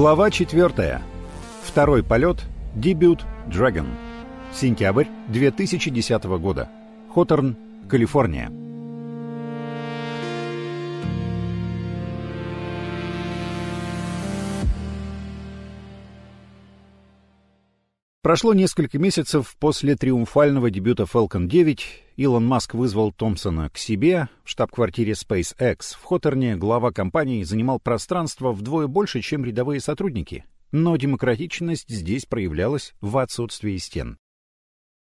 Глава 4. Второй полет. Дебют Dragon. Сентябрь 2010 года. Хоторн, Калифорния. Прошло несколько месяцев после триумфального дебюта Falcon 9. Илон Маск вызвал Томпсона к себе. В штаб-квартире SpaceX в Хоторне глава компании занимал пространство вдвое больше, чем рядовые сотрудники. Но демократичность здесь проявлялась в отсутствии стен.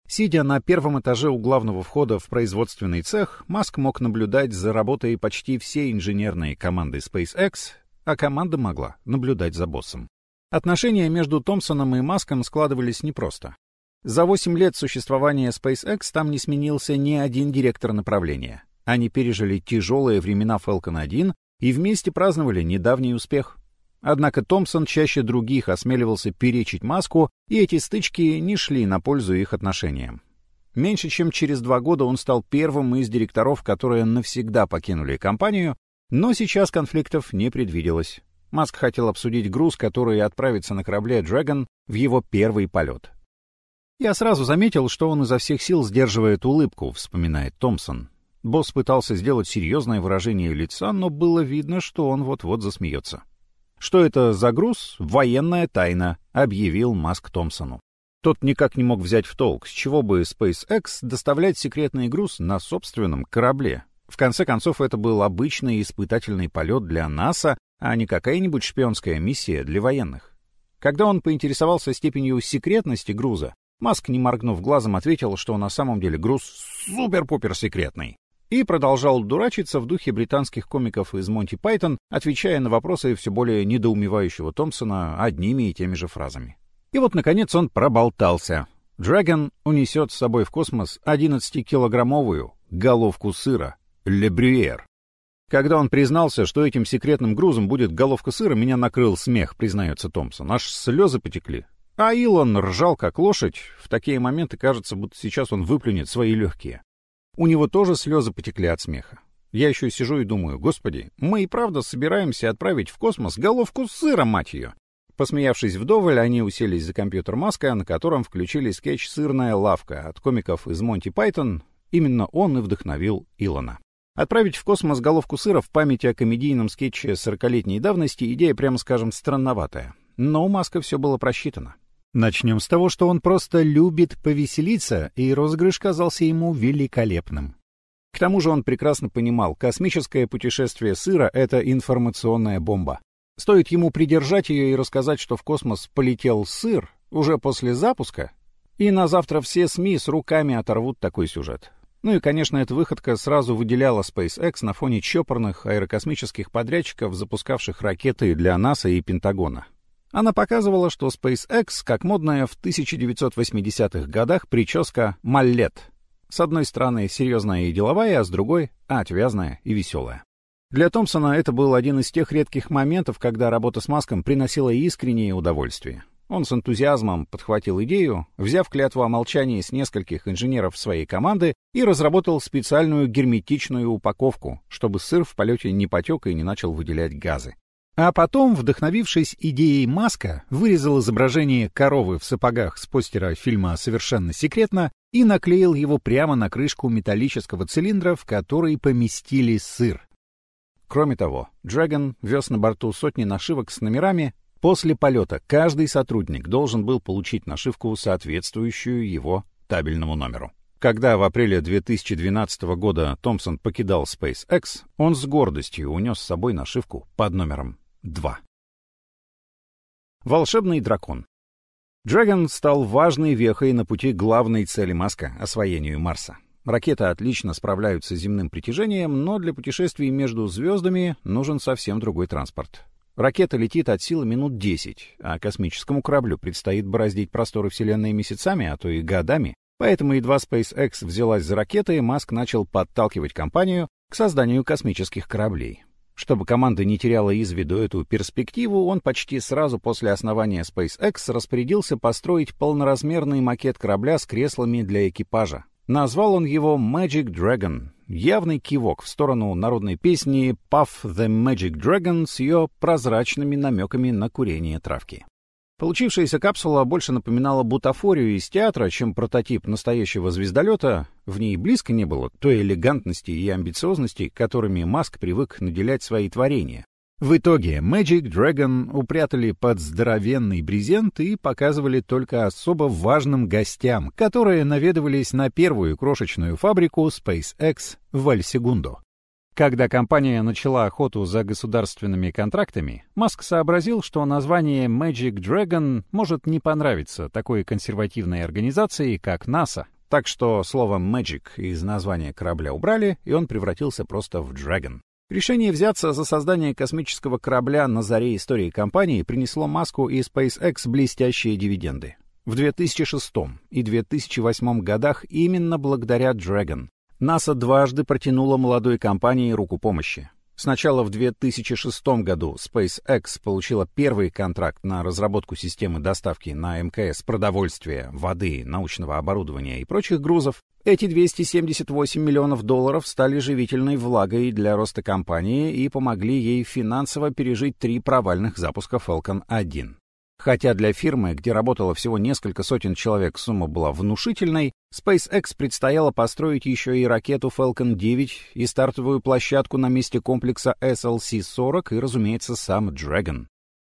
Сидя на первом этаже у главного входа в производственный цех, Маск мог наблюдать за работой почти всей инженерной команды SpaceX, а команда могла наблюдать за боссом. Отношения между Томпсоном и Маском складывались непросто. За 8 лет существования SpaceX там не сменился ни один директор направления. Они пережили тяжелые времена Falcon 1 и вместе праздновали недавний успех. Однако Томпсон чаще других осмеливался перечить Маску, и эти стычки не шли на пользу их отношениям. Меньше чем через два года он стал первым из директоров, которые навсегда покинули компанию, но сейчас конфликтов не предвиделось. Маск хотел обсудить груз, который отправится на корабле Dragon в его первый полет. «Я сразу заметил, что он изо всех сил сдерживает улыбку», — вспоминает Томпсон. Босс пытался сделать серьезное выражение лица, но было видно, что он вот-вот засмеется. «Что это за груз? Военная тайна», — объявил Маск Томпсону. Тот никак не мог взять в толк, с чего бы SpaceX доставлять секретный груз на собственном корабле. В конце концов, это был обычный испытательный полет для НАСА, а не какая-нибудь шпионская миссия для военных. Когда он поинтересовался степенью секретности груза, Маск, не моргнув глазом, ответил, что на самом деле груз супер-пупер секретный. И продолжал дурачиться в духе британских комиков из Монти Пайтон, отвечая на вопросы все более недоумевающего Томпсона одними и теми же фразами. И вот, наконец, он проболтался. Dragon унесет с собой в космос 11-килограммовую головку сыра «Ле Брюер». Когда он признался, что этим секретным грузом будет головка сыра, меня накрыл смех, признается Томпсон. Аж слезы потекли. А Илон ржал как лошадь. В такие моменты кажется, будто сейчас он выплюнет свои легкие. У него тоже слезы потекли от смеха. Я еще сижу и думаю, господи, мы и правда собираемся отправить в космос головку сыра, мать ее. Посмеявшись вдоволь, они уселись за компьютер Маска, на котором включили скетч «Сырная лавка» от комиков из Монти Пайтон. Именно он и вдохновил Илона. Отправить в космос головку сыра в память о комедийном скетче сорокалетней давности идея, прямо скажем, странноватая. Но у Маска все было просчитано. Начнем с того, что он просто любит повеселиться, и розыгрыш казался ему великолепным. К тому же он прекрасно понимал, космическое путешествие сыра — это информационная бомба. Стоит ему придержать ее и рассказать, что в космос полетел сыр уже после запуска, и на завтра все СМИ с руками оторвут такой сюжет. Ну и, конечно, эта выходка сразу выделяла SpaceX на фоне чопорных аэрокосмических подрядчиков, запускавших ракеты для НАСА и Пентагона. Она показывала, что SpaceX как модная в 1980-х годах прическа «маллет». С одной стороны серьезная и деловая, а с другой — отвязная и веселая. Для Томпсона это был один из тех редких моментов, когда работа с Маском приносила искреннее удовольствие. Он с энтузиазмом подхватил идею, взяв клятву о молчании с нескольких инженеров своей команды и разработал специальную герметичную упаковку, чтобы сыр в полете не потек и не начал выделять газы. А потом, вдохновившись идеей Маска, вырезал изображение коровы в сапогах с постера фильма «Совершенно секретно» и наклеил его прямо на крышку металлического цилиндра, в который поместили сыр. Кроме того, Dragon вез на борту сотни нашивок с номерами, После полета каждый сотрудник должен был получить нашивку, соответствующую его табельному номеру. Когда в апреле 2012 года Томпсон покидал SpaceX, он с гордостью унес с собой нашивку под номером 2. Волшебный дракон. Dragon стал важной вехой на пути главной цели Маска — освоению Марса. Ракеты отлично справляются с земным притяжением, но для путешествий между звездами нужен совсем другой транспорт. Ракета летит от силы минут 10, а космическому кораблю предстоит бороздить просторы Вселенной месяцами, а то и годами. Поэтому едва SpaceX взялась за ракеты, Маск начал подталкивать компанию к созданию космических кораблей. Чтобы команда не теряла из виду эту перспективу, он почти сразу после основания SpaceX распорядился построить полноразмерный макет корабля с креслами для экипажа. Назвал он его Magic Dragon, явный кивок в сторону народной песни «Puff the Magic Dragon» с ее прозрачными намеками на курение травки. Получившаяся капсула больше напоминала бутафорию из театра, чем прототип настоящего звездолета. В ней близко не было той элегантности и амбициозности, которыми Маск привык наделять свои творения. В итоге Magic Dragon упрятали под здоровенный брезент и показывали только особо важным гостям, которые наведывались на первую крошечную фабрику SpaceX в Альсегундо. Когда компания начала охоту за государственными контрактами, Маск сообразил, что название Magic Dragon может не понравиться такой консервативной организации, как НАСА, так что слово Magic из названия корабля убрали, и он превратился просто в Dragon. Решение взяться за создание космического корабля на заре истории компании принесло Маску и SpaceX блестящие дивиденды. В 2006 и 2008 годах именно благодаря Dragon НАСА дважды протянула молодой компании руку помощи. Сначала в 2006 году SpaceX получила первый контракт на разработку системы доставки на МКС продовольствия, воды, научного оборудования и прочих грузов. Эти 278 миллионов долларов стали живительной влагой для роста компании и помогли ей финансово пережить три провальных запуска Falcon 1. Хотя для фирмы, где работало всего несколько сотен человек, сумма была внушительной, SpaceX предстояло построить еще и ракету Falcon 9 и стартовую площадку на месте комплекса SLC-40 и, разумеется, сам Dragon.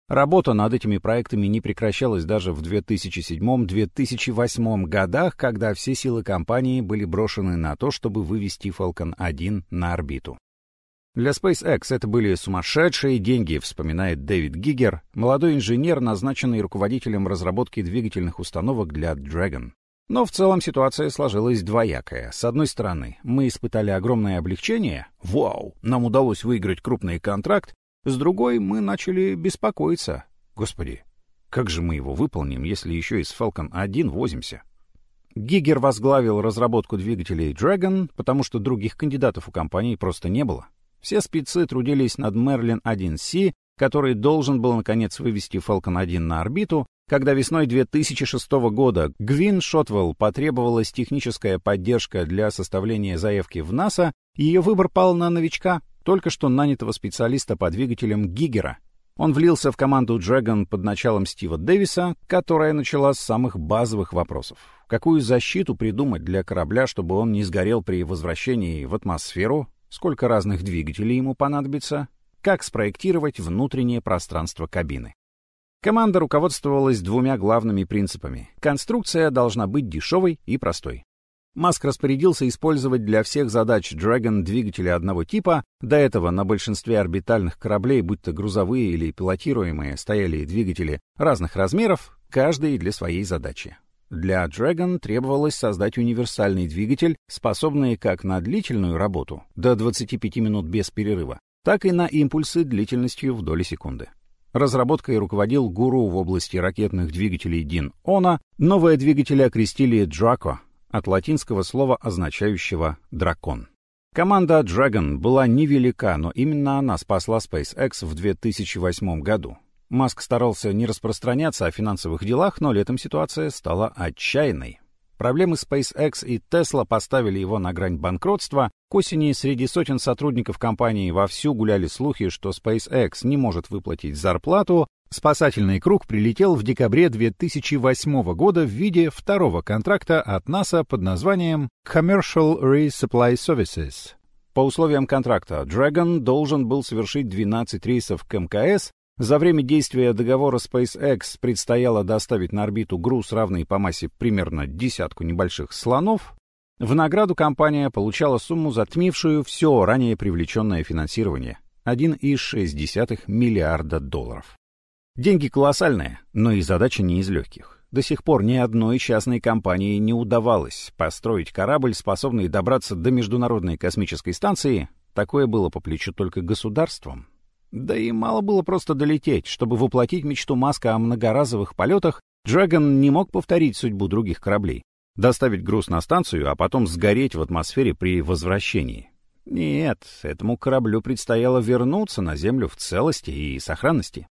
Работа над этими проектами не прекращалась даже в 2007-2008 годах, когда все силы компании были брошены на то, чтобы вывести Falcon 1 на орбиту. Для SpaceX это были сумасшедшие деньги, вспоминает Дэвид Гигер, молодой инженер, назначенный руководителем разработки двигательных установок для Dragon. Но в целом ситуация сложилась двоякая. С одной стороны, мы испытали огромное облегчение. Вау, нам удалось выиграть крупный контракт. С другой, мы начали беспокоиться. Господи, как же мы его выполним, если еще и с Falcon 1 возимся? Гигер возглавил разработку двигателей Dragon, потому что других кандидатов у компании просто не было. Все спецы трудились над Merlin 1C, который должен был, наконец, вывести Falcon 1 на орбиту, когда весной 2006 года Гвин Шотвелл потребовалась техническая поддержка для составления заявки в НАСА, ее выбор пал на новичка, только что нанятого специалиста по двигателям Гигера. Он влился в команду Dragon под началом Стива Дэвиса, которая начала с самых базовых вопросов. Какую защиту придумать для корабля, чтобы он не сгорел при возвращении в атмосферу, сколько разных двигателей ему понадобится, как спроектировать внутреннее пространство кабины. Команда руководствовалась двумя главными принципами. Конструкция должна быть дешевой и простой. Маск распорядился использовать для всех задач Dragon двигатели одного типа. До этого на большинстве орбитальных кораблей, будь то грузовые или пилотируемые, стояли двигатели разных размеров, каждый для своей задачи. Для Dragon требовалось создать универсальный двигатель, способный как на длительную работу, до 25 минут без перерыва, так и на импульсы длительностью в доли секунды. Разработкой руководил гуру в области ракетных двигателей Дин Она. Новые двигатели окрестили Draco, от латинского слова, означающего «дракон». Команда Dragon была невелика, но именно она спасла SpaceX в 2008 году. Маск старался не распространяться о финансовых делах, но летом ситуация стала отчаянной. Проблемы SpaceX и Tesla поставили его на грань банкротства. К осени среди сотен сотрудников компании вовсю гуляли слухи, что SpaceX не может выплатить зарплату. Спасательный круг прилетел в декабре 2008 года в виде второго контракта от НАСА под названием Commercial Resupply Services. По условиям контракта Dragon должен был совершить 12 рейсов к МКС за время действия договора SpaceX предстояло доставить на орбиту груз, равный по массе примерно десятку небольших слонов. В награду компания получала сумму, затмившую все ранее привлеченное финансирование — 1,6 миллиарда долларов. Деньги колоссальные, но и задача не из легких. До сих пор ни одной частной компании не удавалось построить корабль, способный добраться до Международной космической станции. Такое было по плечу только государствам. Да и мало было просто долететь. Чтобы воплотить мечту Маска о многоразовых полетах, Dragon не мог повторить судьбу других кораблей. Доставить груз на станцию, а потом сгореть в атмосфере при возвращении. Нет, этому кораблю предстояло вернуться на Землю в целости и сохранности.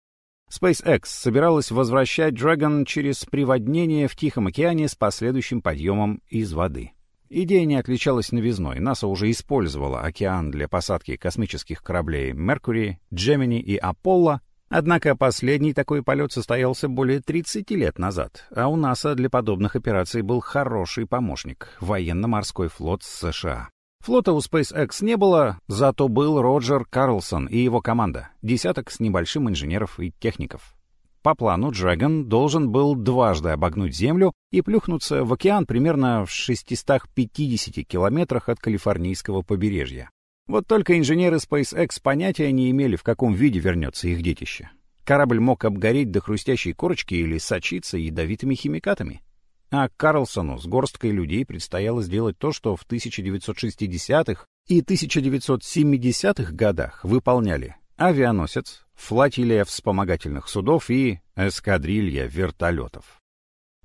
SpaceX собиралась возвращать Dragon через приводнение в Тихом океане с последующим подъемом из воды. Идея не отличалась новизной. НАСА уже использовала океан для посадки космических кораблей «Меркури», «Джемини» и «Аполло», однако последний такой полет состоялся более 30 лет назад, а у НАСА для подобных операций был хороший помощник — военно-морской флот США. Флота у SpaceX не было, зато был Роджер Карлсон и его команда, десяток с небольшим инженеров и техников. По плану Dragon должен был дважды обогнуть Землю и плюхнуться в океан примерно в 650 километрах от калифорнийского побережья. Вот только инженеры SpaceX понятия не имели, в каком виде вернется их детище. Корабль мог обгореть до хрустящей корочки или сочиться ядовитыми химикатами. А Карлсону с горсткой людей предстояло сделать то, что в 1960-х и 1970-х годах выполняли авианосец, флотилия вспомогательных судов и эскадрилья вертолетов.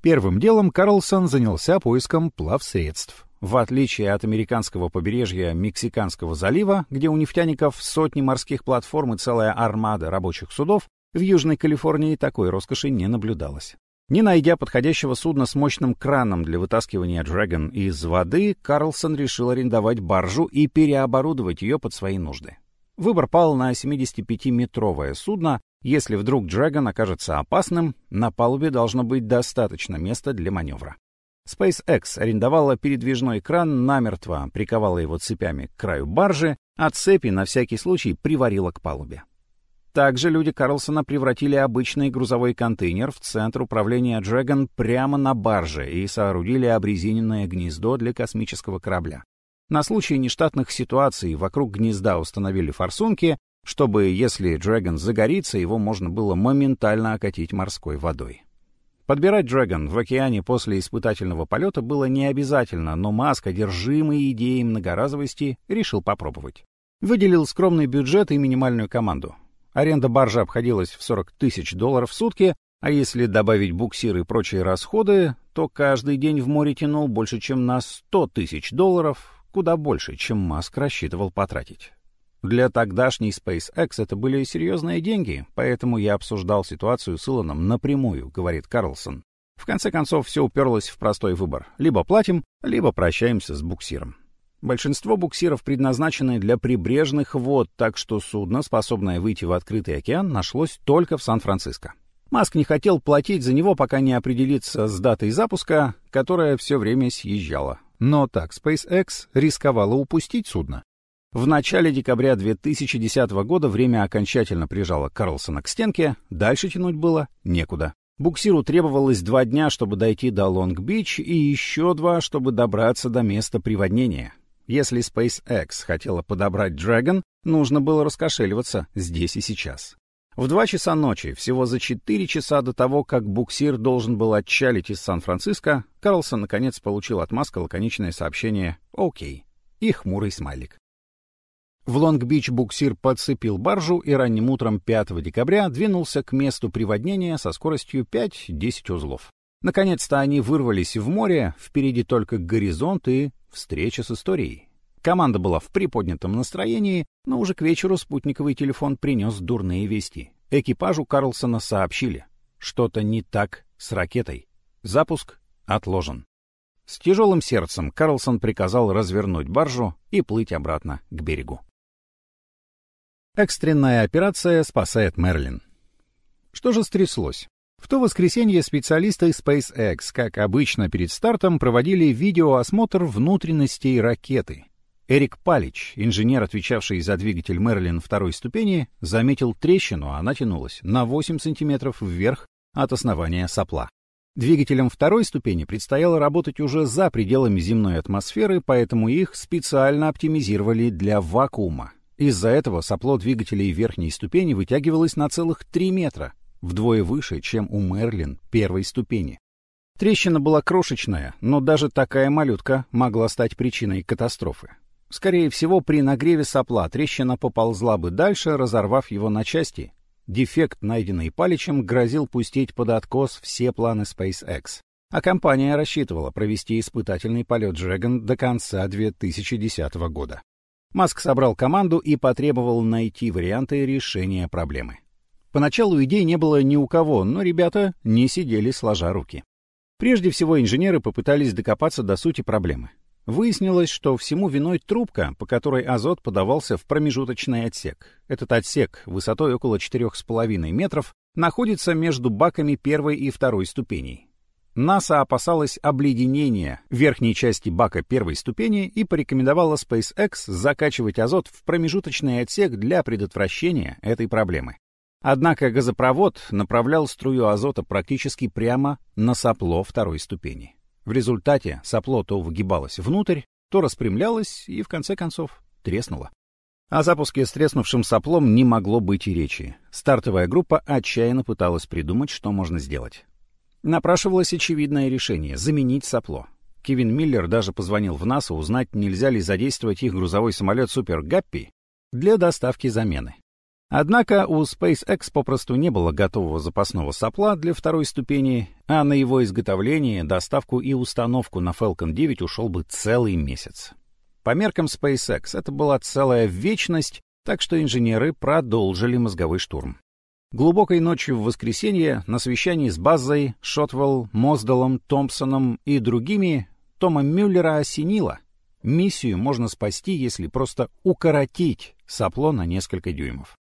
Первым делом Карлсон занялся поиском плавсредств. В отличие от американского побережья Мексиканского залива, где у нефтяников сотни морских платформ и целая армада рабочих судов, в Южной Калифорнии такой роскоши не наблюдалось. Не найдя подходящего судна с мощным краном для вытаскивания Dragon из воды, Карлсон решил арендовать баржу и переоборудовать ее под свои нужды. Выбор пал на 75-метровое судно. Если вдруг Dragon окажется опасным, на палубе должно быть достаточно места для маневра. SpaceX арендовала передвижной кран, намертво приковала его цепями к краю баржи, а цепи на всякий случай приварила к палубе. Также люди Карлсона превратили обычный грузовой контейнер в центр управления Dragon прямо на барже и соорудили обрезиненное гнездо для космического корабля. На случай нештатных ситуаций вокруг гнезда установили форсунки, чтобы, если Dragon загорится, его можно было моментально окатить морской водой. Подбирать Dragon в океане после испытательного полета было не обязательно, но Маск, одержимый идеей многоразовости, решил попробовать. Выделил скромный бюджет и минимальную команду. Аренда баржи обходилась в 40 тысяч долларов в сутки, а если добавить буксиры и прочие расходы, то каждый день в море тянул больше, чем на 100 тысяч долларов, куда больше, чем Маск рассчитывал потратить. Для тогдашней SpaceX это были серьезные деньги, поэтому я обсуждал ситуацию с Илоном напрямую, говорит Карлсон. В конце концов, все уперлось в простой выбор. Либо платим, либо прощаемся с буксиром. Большинство буксиров предназначены для прибрежных вод, так что судно, способное выйти в открытый океан, нашлось только в Сан-Франциско. Маск не хотел платить за него, пока не определится с датой запуска, которая все время съезжала. Но так SpaceX рисковала упустить судно. В начале декабря 2010 года время окончательно прижало Карлсона к стенке, дальше тянуть было некуда. Буксиру требовалось два дня, чтобы дойти до Лонг-Бич, и еще два, чтобы добраться до места приводнения. Если SpaceX хотела подобрать Dragon, нужно было раскошеливаться здесь и сейчас. В два часа ночи, всего за четыре часа до того, как буксир должен был отчалить из Сан-Франциско, Карлсон наконец получил от Маска лаконичное сообщение «Окей» и хмурый смайлик. В Лонг-Бич буксир подцепил баржу и ранним утром 5 декабря двинулся к месту приводнения со скоростью 5-10 узлов. Наконец-то они вырвались в море, впереди только горизонт и встреча с историей. Команда была в приподнятом настроении, но уже к вечеру спутниковый телефон принес дурные вести. Экипажу Карлсона сообщили. Что-то не так с ракетой. Запуск отложен. С тяжелым сердцем Карлсон приказал развернуть баржу и плыть обратно к берегу. Экстренная операция спасает Мерлин. Что же стряслось? В то воскресенье специалисты SpaceX, как обычно перед стартом, проводили видеоосмотр внутренностей ракеты. Эрик Палич, инженер, отвечавший за двигатель Мерлин второй ступени, заметил трещину, она тянулась на 8 сантиметров вверх от основания сопла. Двигателям второй ступени предстояло работать уже за пределами земной атмосферы, поэтому их специально оптимизировали для вакуума. Из-за этого сопло двигателей верхней ступени вытягивалось на целых 3 метра, вдвое выше, чем у Мерлин первой ступени. Трещина была крошечная, но даже такая малютка могла стать причиной катастрофы. Скорее всего, при нагреве сопла трещина поползла бы дальше, разорвав его на части. Дефект, найденный Паличем, грозил пустить под откос все планы SpaceX. А компания рассчитывала провести испытательный полет Dragon до конца 2010 года. Маск собрал команду и потребовал найти варианты решения проблемы. Поначалу идей не было ни у кого, но ребята не сидели сложа руки. Прежде всего инженеры попытались докопаться до сути проблемы. Выяснилось, что всему виной трубка, по которой азот подавался в промежуточный отсек. Этот отсек, высотой около 4,5 метров, находится между баками первой и второй ступеней. НАСА опасалась обледенения верхней части бака первой ступени и порекомендовала SpaceX закачивать азот в промежуточный отсек для предотвращения этой проблемы. Однако газопровод направлял струю азота практически прямо на сопло второй ступени. В результате сопло то выгибалось внутрь, то распрямлялось и, в конце концов, треснуло. О запуске с треснувшим соплом не могло быть и речи. Стартовая группа отчаянно пыталась придумать, что можно сделать. Напрашивалось очевидное решение — заменить сопло. Кевин Миллер даже позвонил в НАСА узнать, нельзя ли задействовать их грузовой самолет «Супер Гаппи» для доставки замены. Однако у SpaceX попросту не было готового запасного сопла для второй ступени, а на его изготовление, доставку и установку на Falcon 9 ушел бы целый месяц. По меркам SpaceX это была целая вечность, так что инженеры продолжили мозговой штурм. Глубокой ночью в воскресенье на совещании с Базой, Шотвелл, Моздалом, Томпсоном и другими Тома Мюллера осенило. Миссию можно спасти, если просто укоротить сопло на несколько дюймов.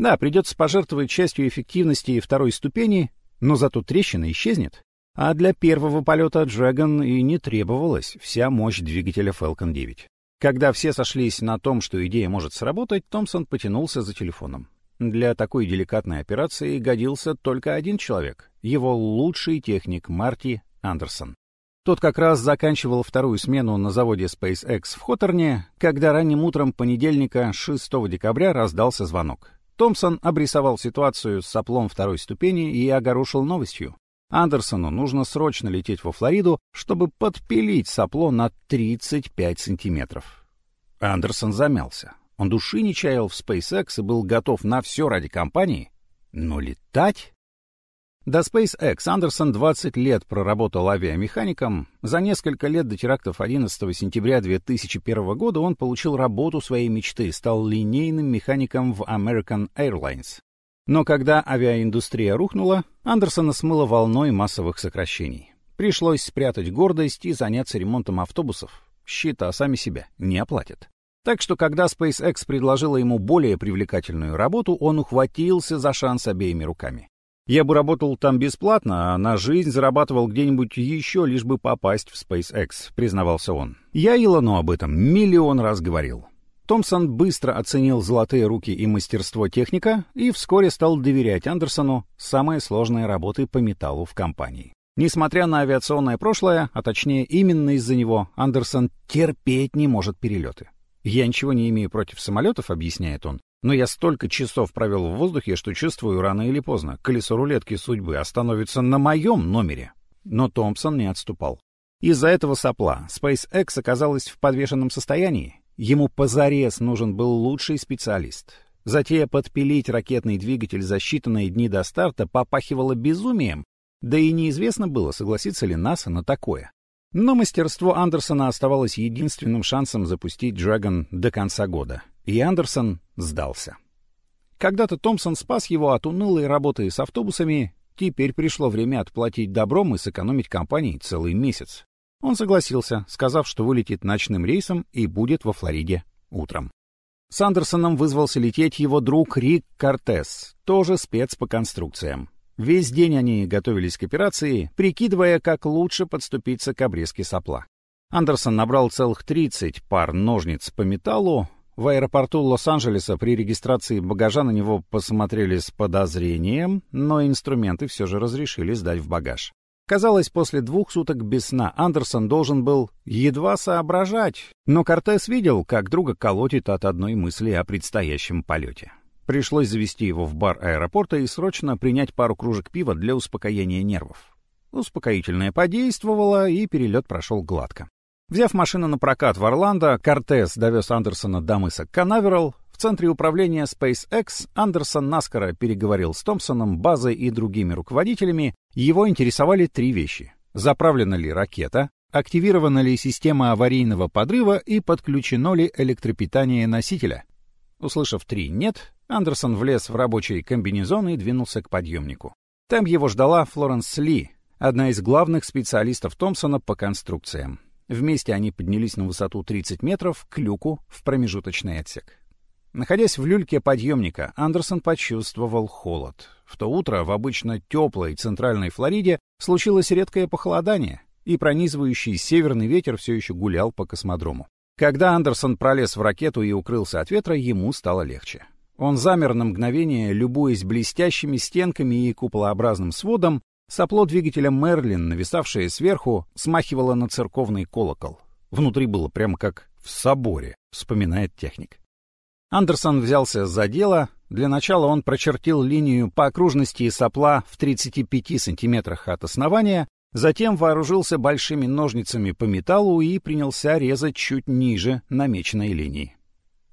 Да, придется пожертвовать частью эффективности второй ступени, но зато трещина исчезнет. А для первого полета Dragon и не требовалась вся мощь двигателя Falcon 9. Когда все сошлись на том, что идея может сработать, Томпсон потянулся за телефоном. Для такой деликатной операции годился только один человек — его лучший техник Марти Андерсон. Тот как раз заканчивал вторую смену на заводе SpaceX в Хоторне, когда ранним утром понедельника, 6 декабря, раздался звонок. Томпсон обрисовал ситуацию с соплом второй ступени и огорошил новостью. Андерсону нужно срочно лететь во Флориду, чтобы подпилить сопло на 35 сантиметров. Андерсон замялся. Он души не чаял в SpaceX и был готов на все ради компании. Но летать? До SpaceX Андерсон 20 лет проработал авиамехаником. За несколько лет до терактов 11 сентября 2001 года он получил работу своей мечты, стал линейным механиком в American Airlines. Но когда авиаиндустрия рухнула, Андерсона смыло волной массовых сокращений. Пришлось спрятать гордость и заняться ремонтом автобусов. Счета сами себя не оплатят. Так что, когда SpaceX предложила ему более привлекательную работу, он ухватился за шанс обеими руками. Я бы работал там бесплатно, а на жизнь зарабатывал где-нибудь еще, лишь бы попасть в SpaceX, признавался он. Я Илону об этом миллион раз говорил. Томпсон быстро оценил золотые руки и мастерство техника и вскоре стал доверять Андерсону самые сложные работы по металлу в компании. Несмотря на авиационное прошлое, а точнее именно из-за него, Андерсон терпеть не может перелеты. «Я ничего не имею против самолетов», — объясняет он, но я столько часов провел в воздухе, что чувствую, рано или поздно колесо рулетки судьбы остановится на моем номере. Но Томпсон не отступал. Из-за этого сопла SpaceX оказалась в подвешенном состоянии. Ему позарез нужен был лучший специалист. Затея подпилить ракетный двигатель за считанные дни до старта попахивала безумием, да и неизвестно было, согласится ли НАСА на такое. Но мастерство Андерсона оставалось единственным шансом запустить Dragon до конца года и Андерсон сдался. Когда-то Томпсон спас его от унылой работы с автобусами, теперь пришло время отплатить добром и сэкономить компании целый месяц. Он согласился, сказав, что вылетит ночным рейсом и будет во Флориде утром. С Андерсоном вызвался лететь его друг Рик Кортес, тоже спец по конструкциям. Весь день они готовились к операции, прикидывая, как лучше подступиться к обрезке сопла. Андерсон набрал целых 30 пар ножниц по металлу, в аэропорту Лос-Анджелеса при регистрации багажа на него посмотрели с подозрением, но инструменты все же разрешили сдать в багаж. Казалось, после двух суток без сна Андерсон должен был едва соображать, но Кортес видел, как друга колотит от одной мысли о предстоящем полете. Пришлось завести его в бар аэропорта и срочно принять пару кружек пива для успокоения нервов. Успокоительное подействовало, и перелет прошел гладко. Взяв машину на прокат в Орландо, Кортес довез Андерсона до мыса Канаверал. В центре управления SpaceX Андерсон наскоро переговорил с Томпсоном, базой и другими руководителями. Его интересовали три вещи. Заправлена ли ракета, активирована ли система аварийного подрыва и подключено ли электропитание носителя. Услышав три «нет», Андерсон влез в рабочий комбинезон и двинулся к подъемнику. Там его ждала Флоренс Ли, одна из главных специалистов Томпсона по конструкциям. Вместе они поднялись на высоту 30 метров к люку в промежуточный отсек. Находясь в люльке подъемника, Андерсон почувствовал холод. В то утро в обычно теплой центральной Флориде случилось редкое похолодание, и пронизывающий северный ветер все еще гулял по космодрому. Когда Андерсон пролез в ракету и укрылся от ветра, ему стало легче. Он замер на мгновение, любуясь блестящими стенками и куполообразным сводом, сопло двигателя «Мерлин», нависавшее сверху, смахивало на церковный колокол. Внутри было прямо как в соборе, вспоминает техник. Андерсон взялся за дело. Для начала он прочертил линию по окружности сопла в 35 сантиметрах от основания, затем вооружился большими ножницами по металлу и принялся резать чуть ниже намеченной линии.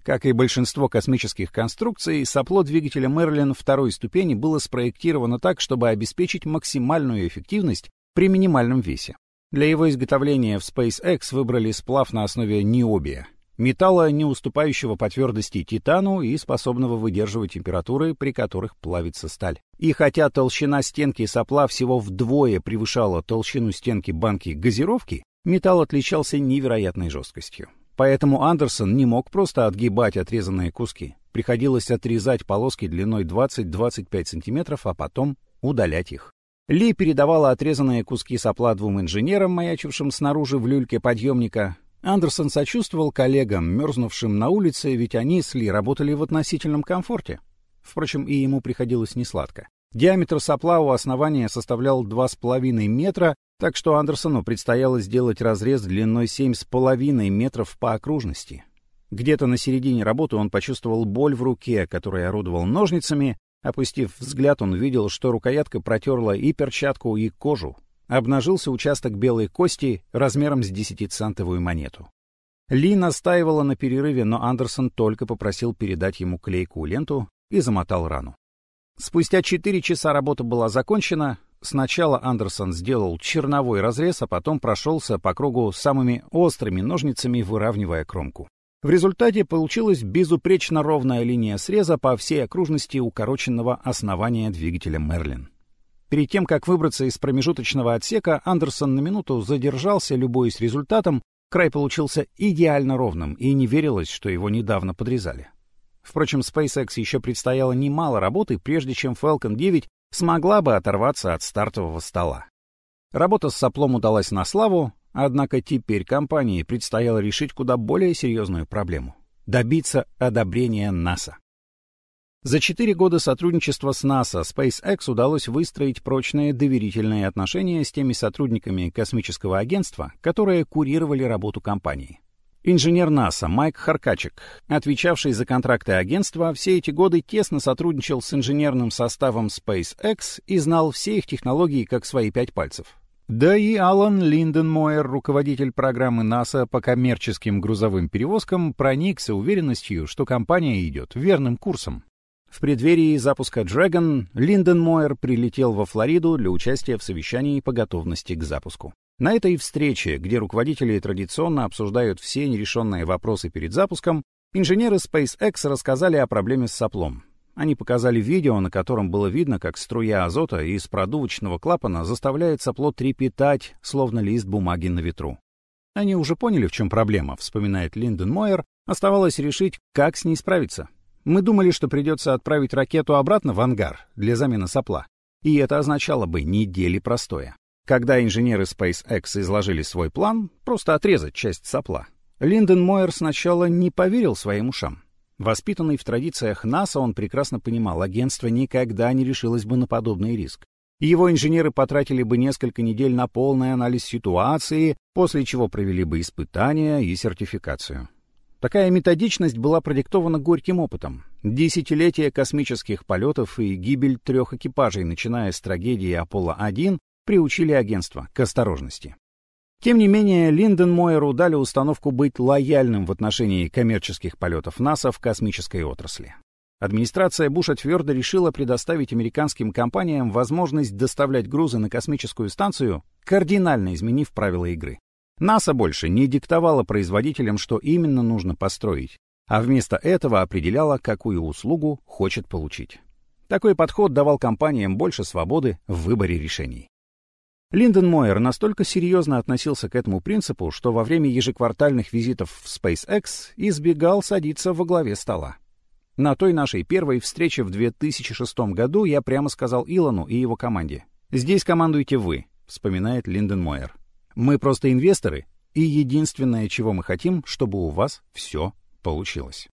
Как и большинство космических конструкций, сопло двигателя Мерлин второй ступени было спроектировано так, чтобы обеспечить максимальную эффективность при минимальном весе. Для его изготовления в SpaceX выбрали сплав на основе необия, металла, не уступающего по твердости титану и способного выдерживать температуры, при которых плавится сталь. И хотя толщина стенки сопла всего вдвое превышала толщину стенки банки газировки, металл отличался невероятной жесткостью. Поэтому Андерсон не мог просто отгибать отрезанные куски. Приходилось отрезать полоски длиной 20-25 см, а потом удалять их. Ли передавала отрезанные куски сопла двум инженерам, маячившим снаружи в люльке подъемника, Андерсон сочувствовал коллегам, мерзнувшим на улице, ведь они с Ли работали в относительном комфорте. Впрочем, и ему приходилось несладко. Диаметр сопла у основания составлял 2,5 метра, так что Андерсону предстояло сделать разрез длиной 7,5 метров по окружности. Где-то на середине работы он почувствовал боль в руке, которой орудовал ножницами. Опустив взгляд, он видел, что рукоятка протерла и перчатку, и кожу обнажился участок белой кости размером с десятицентовую монету. Ли настаивала на перерыве, но Андерсон только попросил передать ему клейкую ленту и замотал рану. Спустя четыре часа работа была закончена. Сначала Андерсон сделал черновой разрез, а потом прошелся по кругу самыми острыми ножницами, выравнивая кромку. В результате получилась безупречно ровная линия среза по всей окружности укороченного основания двигателя «Мерлин». Перед тем, как выбраться из промежуточного отсека, Андерсон на минуту задержался, любуясь результатом. Край получился идеально ровным, и не верилось, что его недавно подрезали. Впрочем, SpaceX еще предстояло немало работы, прежде чем Falcon 9 смогла бы оторваться от стартового стола. Работа с соплом удалась на славу, однако теперь компании предстояло решить куда более серьезную проблему — добиться одобрения НАСА. За четыре года сотрудничества с НАСА SpaceX удалось выстроить прочные доверительные отношения с теми сотрудниками космического агентства, которые курировали работу компании. Инженер НАСА Майк Харкачек, отвечавший за контракты агентства, все эти годы тесно сотрудничал с инженерным составом SpaceX и знал все их технологии как свои пять пальцев. Да и Алан Линденмойер, руководитель программы НАСА по коммерческим грузовым перевозкам, проникся уверенностью, что компания идет верным курсом. В преддверии запуска Dragon Линдон Мойер прилетел во Флориду для участия в совещании по готовности к запуску. На этой встрече, где руководители традиционно обсуждают все нерешенные вопросы перед запуском, инженеры SpaceX рассказали о проблеме с соплом. Они показали видео, на котором было видно, как струя азота из продувочного клапана заставляет сопло трепетать, словно лист бумаги на ветру. Они уже поняли, в чем проблема, вспоминает Линдон Мойер, оставалось решить, как с ней справиться. Мы думали, что придется отправить ракету обратно в ангар для замены сопла. И это означало бы недели простоя. Когда инженеры SpaceX изложили свой план, просто отрезать часть сопла, Линдон Мойер сначала не поверил своим ушам. Воспитанный в традициях НАСА, он прекрасно понимал, агентство никогда не решилось бы на подобный риск. Его инженеры потратили бы несколько недель на полный анализ ситуации, после чего провели бы испытания и сертификацию. Такая методичность была продиктована горьким опытом. Десятилетия космических полетов и гибель трех экипажей, начиная с трагедии Аполло-1, приучили агентство к осторожности. Тем не менее, Линдон Мойеру дали установку быть лояльным в отношении коммерческих полетов НАСА в космической отрасли. Администрация Буша твердо решила предоставить американским компаниям возможность доставлять грузы на космическую станцию, кардинально изменив правила игры. НАСА больше не диктовала производителям, что именно нужно построить, а вместо этого определяла, какую услугу хочет получить. Такой подход давал компаниям больше свободы в выборе решений. Линдон Мойер настолько серьезно относился к этому принципу, что во время ежеквартальных визитов в SpaceX избегал садиться во главе стола. На той нашей первой встрече в 2006 году я прямо сказал Илону и его команде. «Здесь командуете вы», — вспоминает Линдон Мойер. «Мы просто инвесторы, и единственное, чего мы хотим, чтобы у вас все получилось».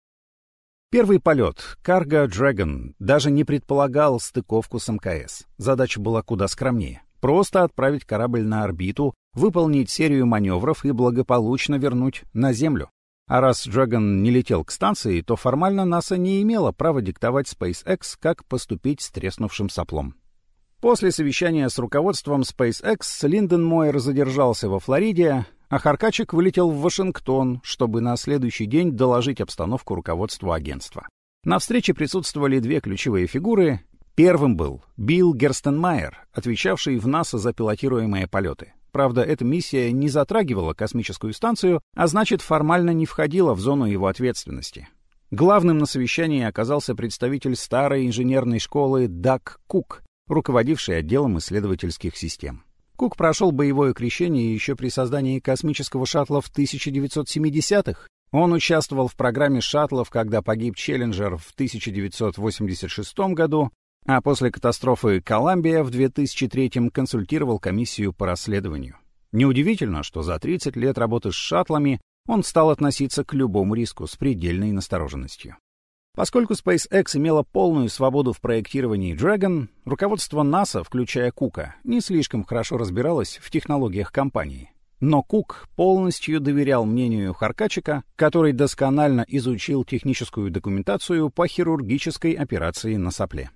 Первый полет Cargo Dragon даже не предполагал стыковку с МКС. Задача была куда скромнее. Просто отправить корабль на орбиту, выполнить серию маневров и благополучно вернуть на Землю. А раз Dragon не летел к станции, то формально НАСА не имела права диктовать SpaceX, как поступить с треснувшим соплом. После совещания с руководством SpaceX Линдон Мойер задержался во Флориде, а Харкачик вылетел в Вашингтон, чтобы на следующий день доложить обстановку руководству агентства. На встрече присутствовали две ключевые фигуры Первым был Билл Герстенмайер, отвечавший в НАСА за пилотируемые полеты. Правда, эта миссия не затрагивала космическую станцию, а значит, формально не входила в зону его ответственности. Главным на совещании оказался представитель старой инженерной школы Дак Кук, руководивший отделом исследовательских систем. Кук прошел боевое крещение еще при создании космического шаттла в 1970-х. Он участвовал в программе шаттлов, когда погиб Челленджер в 1986 году, а после катастрофы Коламбия в 2003-м консультировал комиссию по расследованию. Неудивительно, что за 30 лет работы с шаттлами он стал относиться к любому риску с предельной настороженностью. Поскольку SpaceX имела полную свободу в проектировании Dragon, руководство НАСА, включая Кука, не слишком хорошо разбиралось в технологиях компании. Но Кук полностью доверял мнению Харкачика, который досконально изучил техническую документацию по хирургической операции на сопле.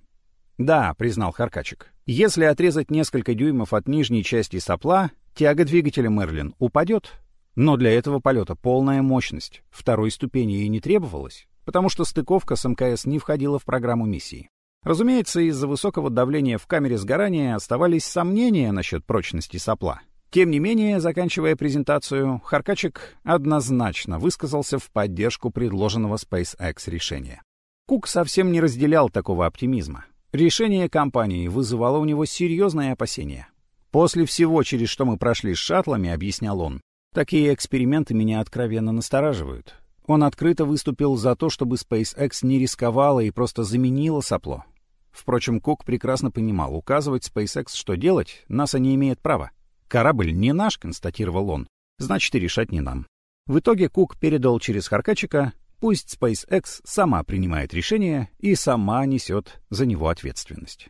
«Да», — признал Харкачик. «Если отрезать несколько дюймов от нижней части сопла, тяга двигателя Мерлин упадет. Но для этого полета полная мощность. Второй ступени и не требовалось, потому что стыковка с МКС не входила в программу миссии. Разумеется, из-за высокого давления в камере сгорания оставались сомнения насчет прочности сопла. Тем не менее, заканчивая презентацию, Харкачик однозначно высказался в поддержку предложенного SpaceX решения. Кук совсем не разделял такого оптимизма. Решение компании вызывало у него серьезные опасения. «После всего, через что мы прошли с шаттлами», — объяснял он, «такие эксперименты меня откровенно настораживают. Он открыто выступил за то, чтобы SpaceX не рисковала и просто заменила сопло. Впрочем, Кук прекрасно понимал, указывать SpaceX, что делать, НАСА не имеет права. «Корабль не наш», — констатировал он, «значит, и решать не нам». В итоге Кук передал через Харкачика Пусть SpaceX сама принимает решение и сама несет за него ответственность.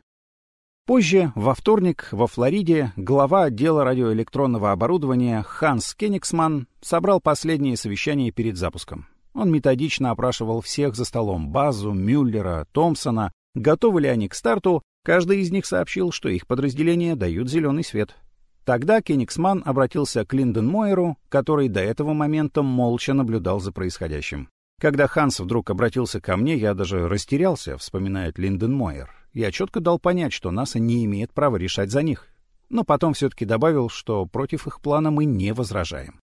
Позже, во вторник, во Флориде, глава отдела радиоэлектронного оборудования Ханс Кенигсман собрал последнее совещание перед запуском. Он методично опрашивал всех за столом — Базу, Мюллера, Томпсона. Готовы ли они к старту? Каждый из них сообщил, что их подразделения дают зеленый свет. Тогда Кенигсман обратился к Линден Мойеру, который до этого момента молча наблюдал за происходящим. Когда Ханс вдруг обратился ко мне, я даже растерялся, вспоминает Линден Мойер. Я четко дал понять, что НАСА не имеет права решать за них. Но потом все-таки добавил, что против их плана мы не возражаем.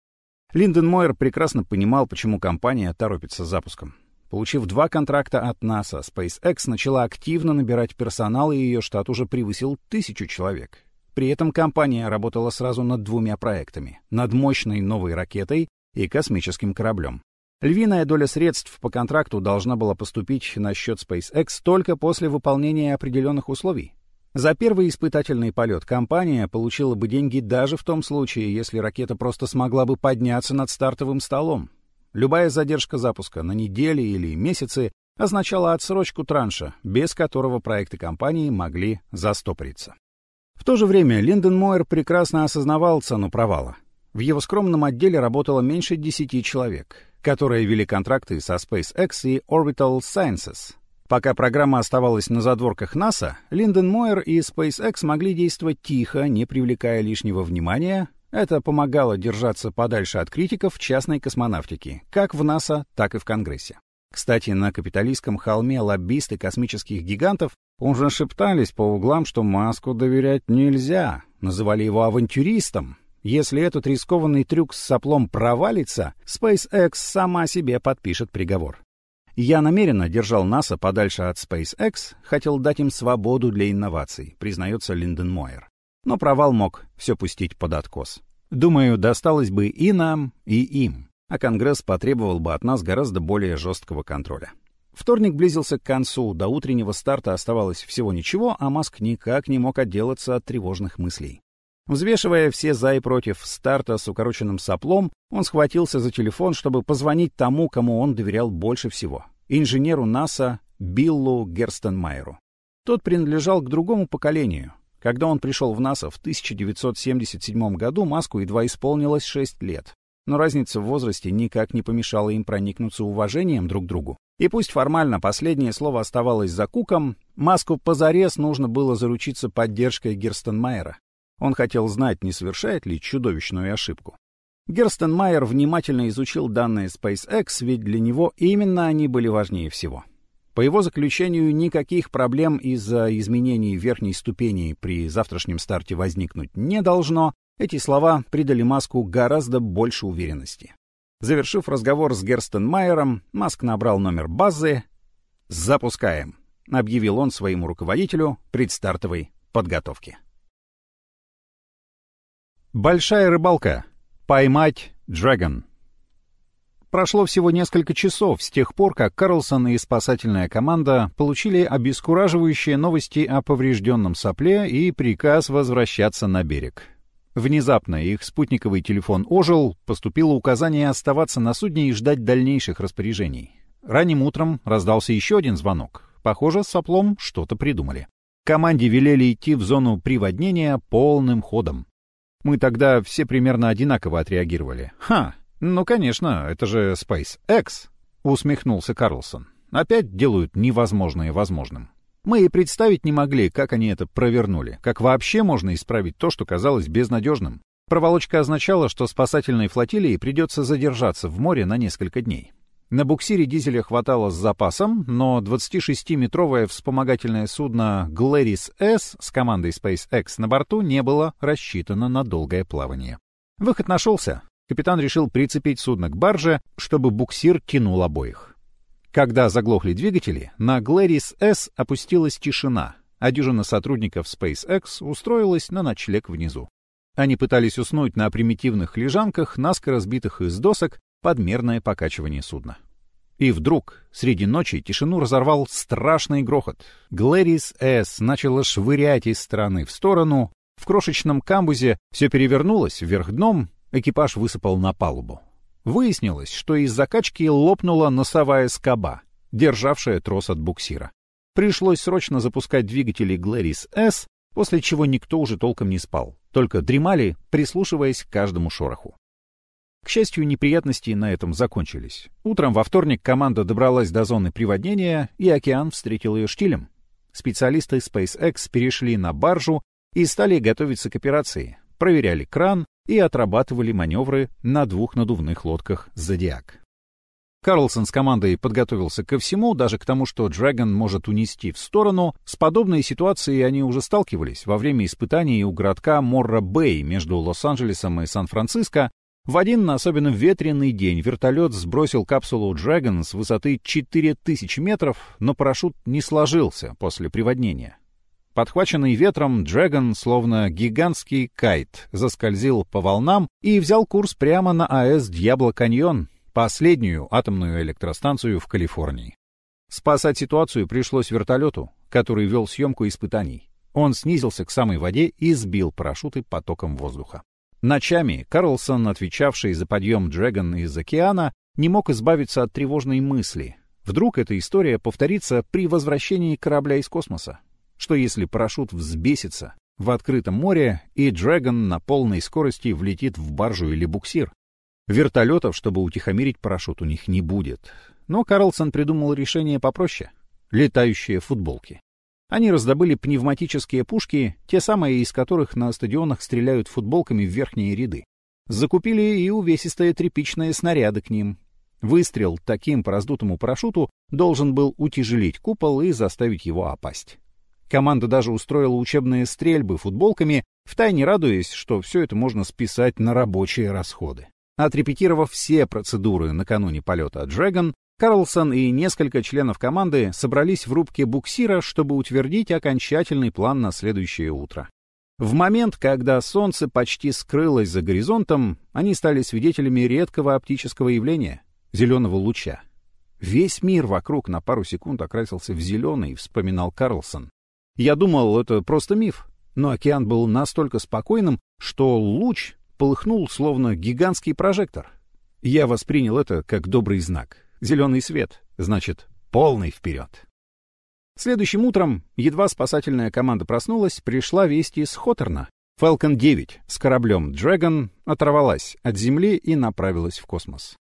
Линден Мойер прекрасно понимал, почему компания торопится с запуском. Получив два контракта от НАСА, SpaceX начала активно набирать персонал, и ее штат уже превысил тысячу человек. При этом компания работала сразу над двумя проектами — над мощной новой ракетой и космическим кораблем. Львиная доля средств по контракту должна была поступить на счет SpaceX только после выполнения определенных условий. За первый испытательный полет компания получила бы деньги даже в том случае, если ракета просто смогла бы подняться над стартовым столом. Любая задержка запуска на недели или месяцы означала отсрочку транша, без которого проекты компании могли застопориться. В то же время Линден Мойер прекрасно осознавал цену провала. В его скромном отделе работало меньше 10 человек которые вели контракты со SpaceX и Orbital Sciences. Пока программа оставалась на задворках НАСА, Линдон Мойер и SpaceX могли действовать тихо, не привлекая лишнего внимания. Это помогало держаться подальше от критиков частной космонавтики, как в НАСА, так и в Конгрессе. Кстати, на капиталистском холме лоббисты космических гигантов уже шептались по углам, что Маску доверять нельзя, называли его авантюристом, если этот рискованный трюк с соплом провалится, SpaceX сама себе подпишет приговор. Я намеренно держал НАСА подальше от SpaceX, хотел дать им свободу для инноваций, признается Линден Мойер. но провал мог все пустить под откос. Думаю, досталось бы и нам, и им, а Конгресс потребовал бы от нас гораздо более жесткого контроля. Вторник близился к концу, до утреннего старта оставалось всего ничего, а Маск никак не мог отделаться от тревожных мыслей. Взвешивая все за и против старта с укороченным соплом, он схватился за телефон, чтобы позвонить тому, кому он доверял больше всего — инженеру НАСА Биллу Герстенмайеру. Тот принадлежал к другому поколению. Когда он пришел в НАСА в 1977 году, Маску едва исполнилось 6 лет. Но разница в возрасте никак не помешала им проникнуться уважением друг к другу. И пусть формально последнее слово оставалось за Куком, Маску позарез нужно было заручиться поддержкой Герстенмайера. Он хотел знать, не совершает ли чудовищную ошибку. Герстенмайер внимательно изучил данные SpaceX, ведь для него именно они были важнее всего. По его заключению, никаких проблем из-за изменений верхней ступени при завтрашнем старте возникнуть не должно. Эти слова придали Маску гораздо больше уверенности. Завершив разговор с Герстенмайером, Маск набрал номер базы. «Запускаем», — объявил он своему руководителю предстартовой подготовки. Большая рыбалка. Поймать Дрэгон. Прошло всего несколько часов с тех пор, как Карлсон и спасательная команда получили обескураживающие новости о поврежденном сопле и приказ возвращаться на берег. Внезапно их спутниковый телефон ожил, поступило указание оставаться на судне и ждать дальнейших распоряжений. Ранним утром раздался еще один звонок. Похоже, с соплом что-то придумали. Команде велели идти в зону приводнения полным ходом. Мы тогда все примерно одинаково отреагировали. «Ха, ну, конечно, это же SpaceX», — усмехнулся Карлсон. «Опять делают невозможное возможным». Мы и представить не могли, как они это провернули, как вообще можно исправить то, что казалось безнадежным. Проволочка означала, что спасательной флотилии придется задержаться в море на несколько дней. На буксире дизеля хватало с запасом, но 26-метровое вспомогательное судно Gladys S с командой SpaceX на борту не было рассчитано на долгое плавание. Выход нашелся. Капитан решил прицепить судно к барже, чтобы буксир тянул обоих. Когда заглохли двигатели, на Gladys S опустилась тишина, а дюжина сотрудников SpaceX устроилась на ночлег внизу. Они пытались уснуть на примитивных лежанках, наскоро сбитых из досок, подмерное покачивание судна. И вдруг, среди ночи, тишину разорвал страшный грохот. Глэрис С. начала швырять из стороны в сторону. В крошечном камбузе все перевернулось вверх дном, экипаж высыпал на палубу. Выяснилось, что из закачки лопнула носовая скоба, державшая трос от буксира. Пришлось срочно запускать двигатели Глэрис С, после чего никто уже толком не спал, только дремали, прислушиваясь к каждому шороху. К счастью, неприятности на этом закончились. Утром во вторник команда добралась до зоны приводнения, и океан встретил ее штилем. Специалисты SpaceX перешли на баржу и стали готовиться к операции, проверяли кран и отрабатывали маневры на двух надувных лодках «Зодиак». Карлсон с командой подготовился ко всему, даже к тому, что Dragon может унести в сторону. С подобной ситуацией они уже сталкивались во время испытаний у городка Морра-Бэй между Лос-Анджелесом и Сан-Франциско, в один особенно ветреный день вертолет сбросил капсулу Dragon с высоты 4000 метров, но парашют не сложился после приводнения. Подхваченный ветром, Dragon, словно гигантский кайт, заскользил по волнам и взял курс прямо на АЭС Дьябло-Каньон, последнюю атомную электростанцию в Калифорнии. Спасать ситуацию пришлось вертолету, который вел съемку испытаний. Он снизился к самой воде и сбил парашюты потоком воздуха. Ночами Карлсон, отвечавший за подъем Дрэгон из океана, не мог избавиться от тревожной мысли. Вдруг эта история повторится при возвращении корабля из космоса? Что если парашют взбесится в открытом море, и Дрэгон на полной скорости влетит в баржу или буксир? Вертолетов, чтобы утихомирить парашют, у них не будет. Но Карлсон придумал решение попроще — летающие футболки. Они раздобыли пневматические пушки, те самые, из которых на стадионах стреляют футболками в верхние ряды. Закупили и увесистые тряпичные снаряды к ним. Выстрел таким по раздутому парашюту должен был утяжелить купол и заставить его опасть. Команда даже устроила учебные стрельбы футболками, втайне радуясь, что все это можно списать на рабочие расходы. Отрепетировав все процедуры накануне полета Dragon, Карлсон и несколько членов команды собрались в рубке буксира, чтобы утвердить окончательный план на следующее утро. В момент, когда солнце почти скрылось за горизонтом, они стали свидетелями редкого оптического явления — зеленого луча. Весь мир вокруг на пару секунд окрасился в зеленый, вспоминал Карлсон. Я думал, это просто миф, но океан был настолько спокойным, что луч полыхнул словно гигантский прожектор. Я воспринял это как добрый знак. Зеленый свет, значит, полный вперед. Следующим утром, едва спасательная команда проснулась, пришла весть из Хоторна. Falcon 9 с кораблем Dragon оторвалась от Земли и направилась в космос.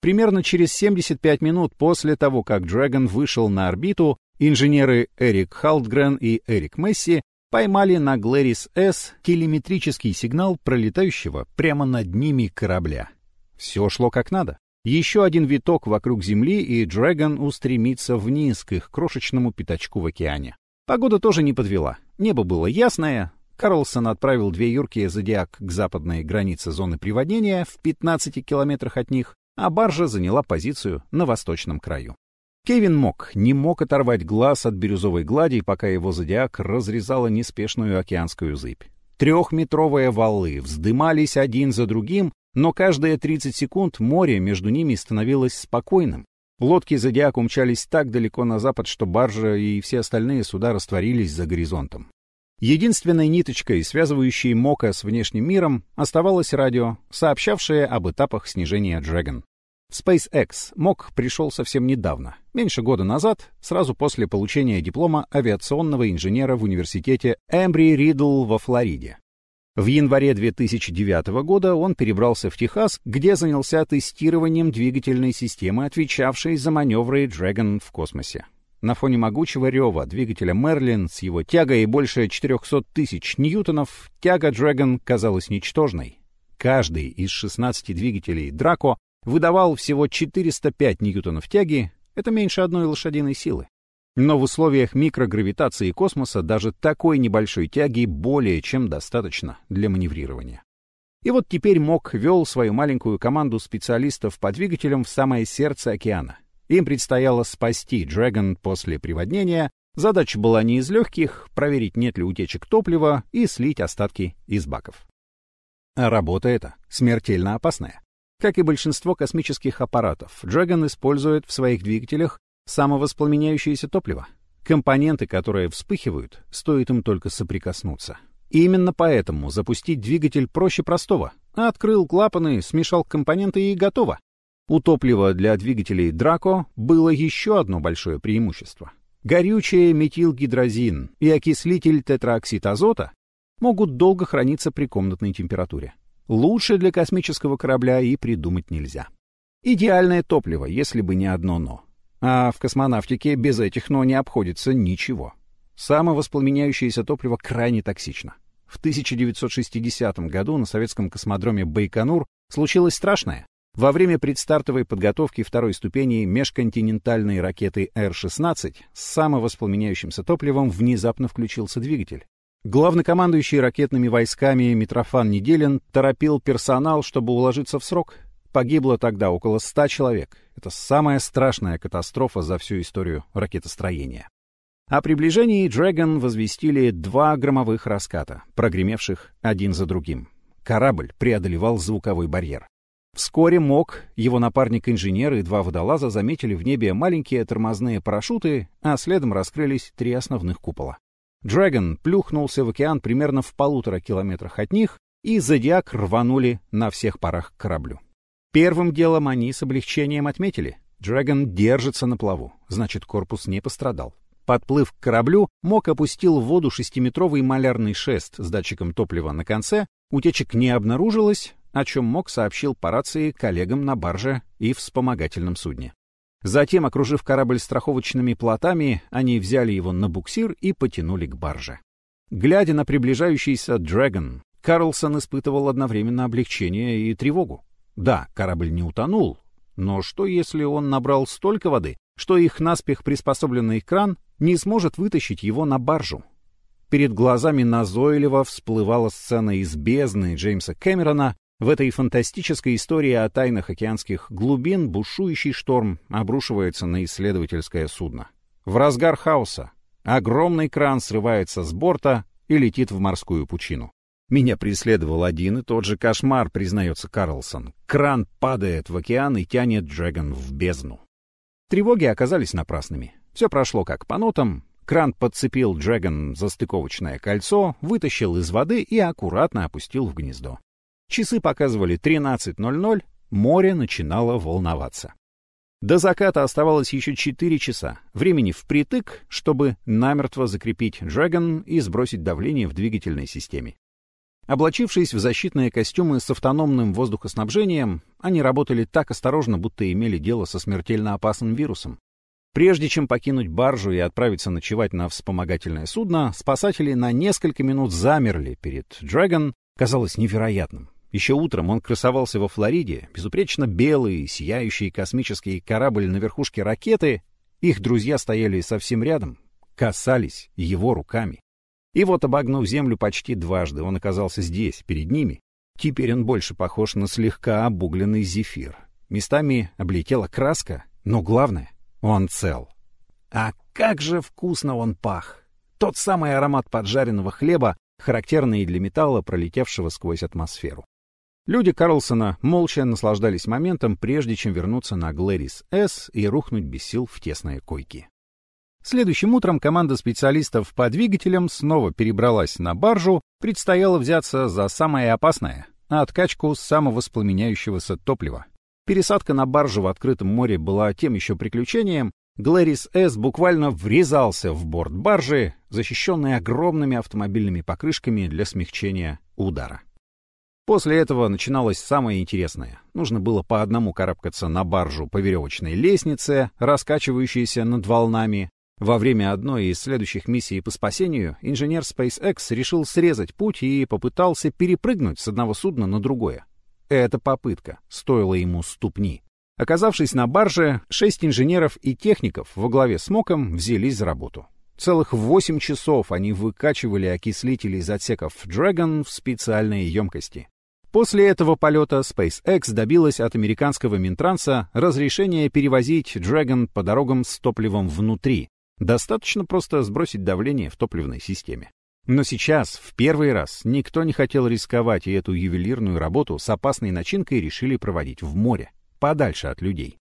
Примерно через 75 минут после того, как Dragon вышел на орбиту, инженеры Эрик Халдгрен и Эрик Месси поймали на Глэрис-С телеметрический сигнал пролетающего прямо над ними корабля. Все шло как надо. Еще один виток вокруг Земли, и Дрэгон устремится вниз к их крошечному пятачку в океане. Погода тоже не подвела. Небо было ясное. Карлсон отправил две юркие «Зодиак» к западной границе зоны приводнения в 15 километрах от них, а баржа заняла позицию на восточном краю. Кевин мог, не мог оторвать глаз от бирюзовой глади, пока его «Зодиак» разрезала неспешную океанскую зыбь. Трехметровые валы вздымались один за другим, но каждые 30 секунд море между ними становилось спокойным. Лодки «Зодиак» умчались так далеко на запад, что баржа и все остальные суда растворились за горизонтом. Единственной ниточкой, связывающей Мока с внешним миром, оставалось радио, сообщавшее об этапах снижения Dragon. В SpaceX МОК пришел совсем недавно, меньше года назад, сразу после получения диплома авиационного инженера в университете Эмбри-Ридл во Флориде. В январе 2009 года он перебрался в Техас, где занялся тестированием двигательной системы, отвечавшей за маневры Dragon в космосе. На фоне могучего рева двигателя Мерлин с его тягой больше 400 тысяч ньютонов, тяга Dragon казалась ничтожной. Каждый из 16 двигателей Драко выдавал всего 405 ньютонов тяги, это меньше одной лошадиной силы. Но в условиях микрогравитации космоса даже такой небольшой тяги более чем достаточно для маневрирования. И вот теперь МОК вел свою маленькую команду специалистов по двигателям в самое сердце океана. Им предстояло спасти Dragon после приводнения. Задача была не из легких — проверить, нет ли утечек топлива и слить остатки из баков. А работа эта смертельно опасная. Как и большинство космических аппаратов, Dragon использует в своих двигателях самовоспламеняющееся топливо. Компоненты, которые вспыхивают, стоит им только соприкоснуться. Именно поэтому запустить двигатель проще простого. Открыл клапаны, смешал компоненты и готово. У топлива для двигателей Драко было еще одно большое преимущество. Горючее метилгидрозин и окислитель тетраоксид азота могут долго храниться при комнатной температуре. Лучше для космического корабля и придумать нельзя. Идеальное топливо, если бы не одно «но». А в космонавтике без этих «но» не обходится ничего. Самовоспламеняющееся топливо крайне токсично. В 1960 году на советском космодроме Байконур случилось страшное. Во время предстартовой подготовки второй ступени межконтинентальной ракеты Р-16 с самовоспламеняющимся топливом внезапно включился двигатель. Главнокомандующий ракетными войсками Митрофан Неделин торопил персонал, чтобы уложиться в срок, Погибло тогда около ста человек. Это самая страшная катастрофа за всю историю ракетостроения. О приближении Dragon возвестили два громовых раската, прогремевших один за другим. Корабль преодолевал звуковой барьер. Вскоре МОК, его напарник-инженер и два водолаза заметили в небе маленькие тормозные парашюты, а следом раскрылись три основных купола. Dragon плюхнулся в океан примерно в полутора километрах от них, и «Зодиак» рванули на всех парах к кораблю. Первым делом они с облегчением отметили. Дрэгон держится на плаву, значит, корпус не пострадал. Подплыв к кораблю, Мок опустил в воду шестиметровый малярный шест с датчиком топлива на конце, утечек не обнаружилось, о чем Мок сообщил по рации коллегам на барже и вспомогательном судне. Затем, окружив корабль страховочными плотами, они взяли его на буксир и потянули к барже. Глядя на приближающийся «Дрэгон», Карлсон испытывал одновременно облегчение и тревогу. Да, корабль не утонул, но что если он набрал столько воды, что их наспех приспособленный кран не сможет вытащить его на баржу? Перед глазами назойливо всплывала сцена из бездны Джеймса Кэмерона. В этой фантастической истории о тайнах океанских глубин бушующий шторм обрушивается на исследовательское судно. В разгар хаоса огромный кран срывается с борта, и летит в морскую пучину. Меня преследовал один и тот же кошмар, признается Карлсон. Кран падает в океан и тянет Джеган в бездну. Тревоги оказались напрасными. Все прошло как по нотам. Кран подцепил Джеган за стыковочное кольцо, вытащил из воды и аккуратно опустил в гнездо. Часы показывали 13.00, море начинало волноваться. До заката оставалось еще 4 часа. Времени впритык, чтобы намертво закрепить Dragon и сбросить давление в двигательной системе. Облачившись в защитные костюмы с автономным воздухоснабжением, они работали так осторожно, будто имели дело со смертельно опасным вирусом. Прежде чем покинуть баржу и отправиться ночевать на вспомогательное судно, спасатели на несколько минут замерли перед Dragon. Казалось невероятным. Еще утром он красовался во Флориде, безупречно белый, сияющий космический корабль на верхушке ракеты. Их друзья стояли совсем рядом, касались его руками. И вот, обогнув Землю почти дважды, он оказался здесь, перед ними. Теперь он больше похож на слегка обугленный зефир. Местами облетела краска, но главное — он цел. А как же вкусно он пах! Тот самый аромат поджаренного хлеба, характерный для металла, пролетевшего сквозь атмосферу. Люди Карлсона молча наслаждались моментом, прежде чем вернуться на Глэрис С и рухнуть без сил в тесные койки. Следующим утром команда специалистов по двигателям снова перебралась на баржу, предстояло взяться за самое опасное — откачку самовоспламеняющегося топлива. Пересадка на баржу в открытом море была тем еще приключением. Глэрис С буквально врезался в борт баржи, защищенный огромными автомобильными покрышками для смягчения удара. После этого начиналось самое интересное. Нужно было по одному карабкаться на баржу по веревочной лестнице, раскачивающейся над волнами. Во время одной из следующих миссий по спасению инженер SpaceX решил срезать путь и попытался перепрыгнуть с одного судна на другое. Эта попытка стоила ему ступни. Оказавшись на барже, шесть инженеров и техников во главе с Моком взялись за работу. Целых восемь часов они выкачивали окислители из отсеков Dragon в специальные емкости. После этого полета SpaceX добилась от американского Минтранса разрешения перевозить Dragon по дорогам с топливом внутри. Достаточно просто сбросить давление в топливной системе. Но сейчас, в первый раз, никто не хотел рисковать, и эту ювелирную работу с опасной начинкой решили проводить в море, подальше от людей.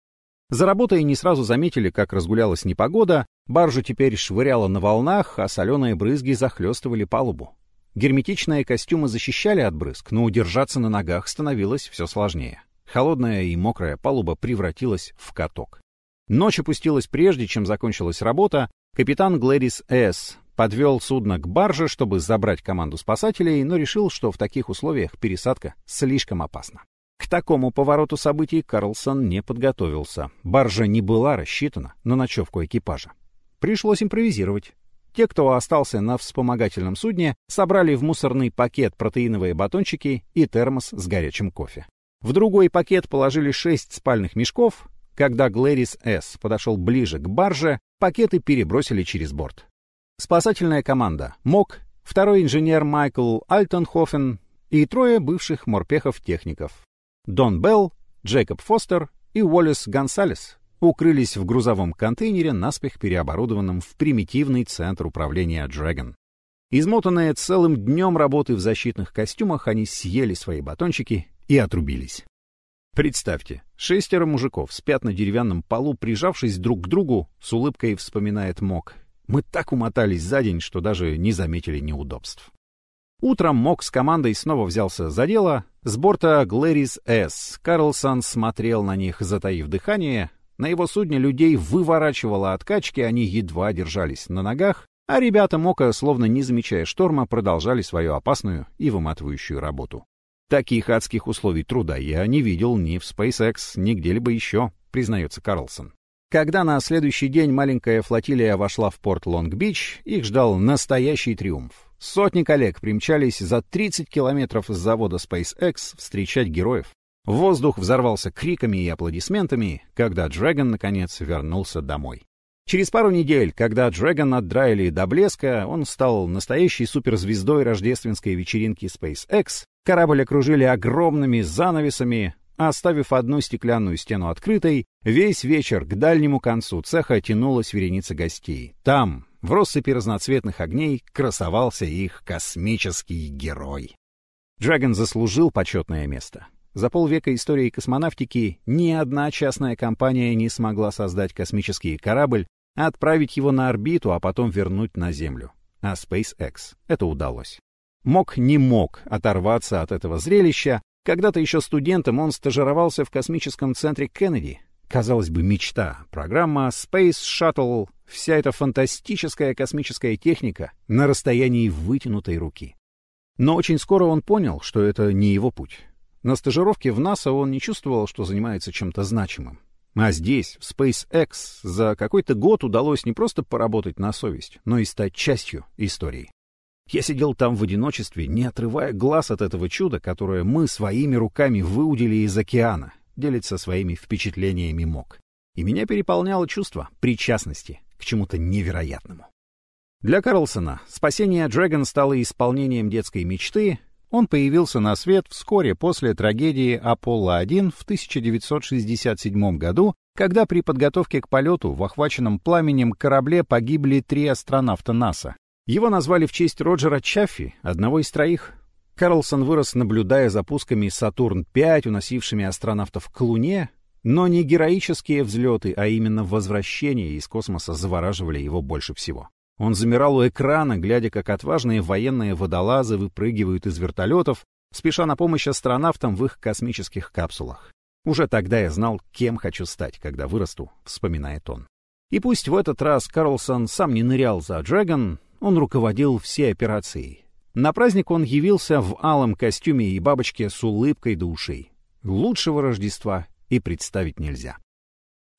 За работой не сразу заметили, как разгулялась непогода, баржу теперь швыряло на волнах, а соленые брызги захлестывали палубу. Герметичные костюмы защищали от брызг, но удержаться на ногах становилось все сложнее. Холодная и мокрая палуба превратилась в каток. Ночь опустилась прежде, чем закончилась работа. Капитан Глэрис С. подвел судно к барже, чтобы забрать команду спасателей, но решил, что в таких условиях пересадка слишком опасна. К такому повороту событий Карлсон не подготовился. Баржа не была рассчитана на ночевку экипажа. Пришлось импровизировать. Те, кто остался на вспомогательном судне, собрали в мусорный пакет протеиновые батончики и термос с горячим кофе. В другой пакет положили шесть спальных мешков. Когда Глэрис С. подошел ближе к барже, пакеты перебросили через борт. Спасательная команда МОК, второй инженер Майкл Альтенхофен и трое бывших морпехов-техников. Дон Белл, Джейкоб Фостер и Уоллес Гонсалес укрылись в грузовом контейнере, наспех переоборудованном в примитивный центр управления Dragon. Измотанные целым днем работы в защитных костюмах, они съели свои батончики и отрубились. Представьте, шестеро мужиков спят на деревянном полу, прижавшись друг к другу, с улыбкой вспоминает Мок. Мы так умотались за день, что даже не заметили неудобств. Утром Мок с командой снова взялся за дело. С борта Глэрис С. Карлсон смотрел на них, затаив дыхание, на его судне людей выворачивало от качки, они едва держались на ногах, а ребята Мока, словно не замечая шторма, продолжали свою опасную и выматывающую работу. Таких адских условий труда я не видел ни в SpaceX, ни где-либо еще, признается Карлсон. Когда на следующий день маленькая флотилия вошла в порт Лонг-Бич, их ждал настоящий триумф. Сотни коллег примчались за 30 километров с завода SpaceX встречать героев. Воздух взорвался криками и аплодисментами, когда Дрэгон, наконец, вернулся домой. Через пару недель, когда Дрэгон отдраили до блеска, он стал настоящей суперзвездой рождественской вечеринки SpaceX, корабль окружили огромными занавесами, оставив одну стеклянную стену открытой, весь вечер к дальнему концу цеха тянулась вереница гостей. Там, В россыпи разноцветных огней красовался их космический герой. Dragon заслужил почетное место. За полвека истории космонавтики ни одна частная компания не смогла создать космический корабль, отправить его на орбиту, а потом вернуть на Землю. А SpaceX это удалось. Мог не мог оторваться от этого зрелища. Когда-то еще студентом он стажировался в космическом центре Кеннеди. Казалось бы, мечта. Программа Space Shuttle, вся эта фантастическая космическая техника на расстоянии вытянутой руки. Но очень скоро он понял, что это не его путь. На стажировке в НАСА он не чувствовал, что занимается чем-то значимым. А здесь, в SpaceX, за какой-то год удалось не просто поработать на совесть, но и стать частью истории. Я сидел там в одиночестве, не отрывая глаз от этого чуда, которое мы своими руками выудили из океана, делиться своими впечатлениями мог. И меня переполняло чувство причастности к чему-то невероятному. Для Карлсона спасение Dragon стало исполнением детской мечты, он появился на свет вскоре после трагедии Аполло-1 в 1967 году, когда при подготовке к полету в охваченном пламенем корабле погибли три астронавта НАСА. Его назвали в честь Роджера Чаффи, одного из троих. Карлсон вырос, наблюдая за пусками Сатурн-5, уносившими астронавтов к Луне, но не героические взлеты, а именно возвращение из космоса завораживали его больше всего. Он замирал у экрана, глядя, как отважные военные водолазы выпрыгивают из вертолетов, спеша на помощь астронавтам в их космических капсулах. Уже тогда я знал, кем хочу стать, когда вырасту, вспоминает он. И пусть в этот раз Карлсон сам не нырял за Dragon, он руководил всей операцией. На праздник он явился в алом костюме и бабочке с улыбкой до ушей. Лучшего Рождества и представить нельзя.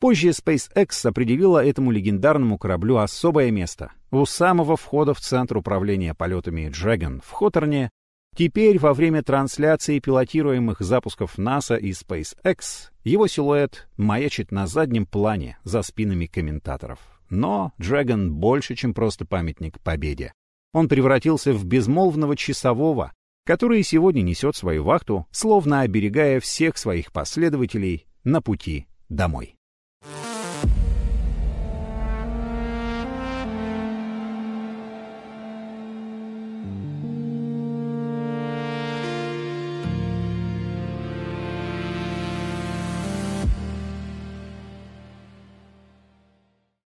Позже SpaceX определила этому легендарному кораблю особое место. У самого входа в центр управления полетами Dragon в Хоторне Теперь, во время трансляции пилотируемых запусков НАСА и SpaceX, его силуэт маячит на заднем плане за спинами комментаторов. Но Dragon больше, чем просто памятник победе. Он превратился в безмолвного часового, который сегодня несет свою вахту, словно оберегая всех своих последователей на пути домой.